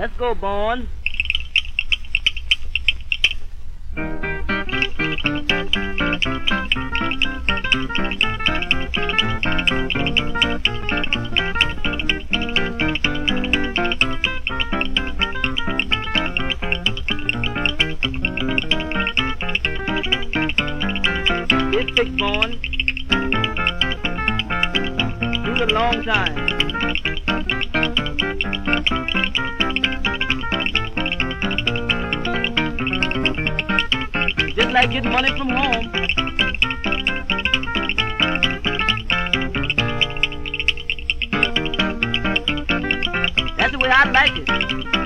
Let's go. It's six, Bourne. Do it a long time. Like getting money from home. That's the way I like it.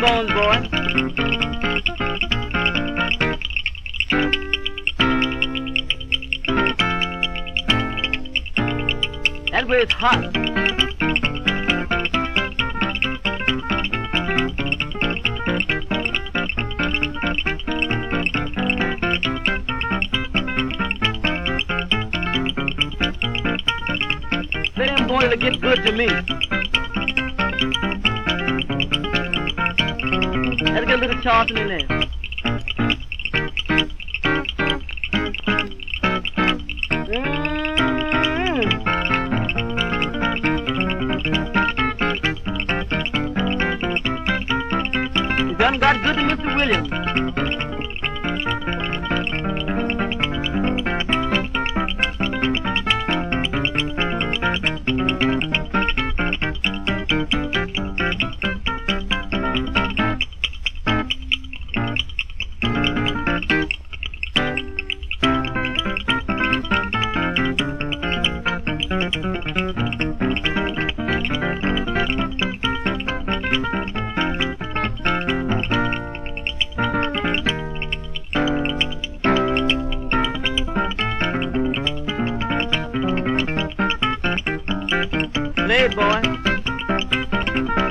Bones, boy. That way it's hot. Let them to get good to me. Little in there. Mm. Done got good to Mr. Williams. made, boy.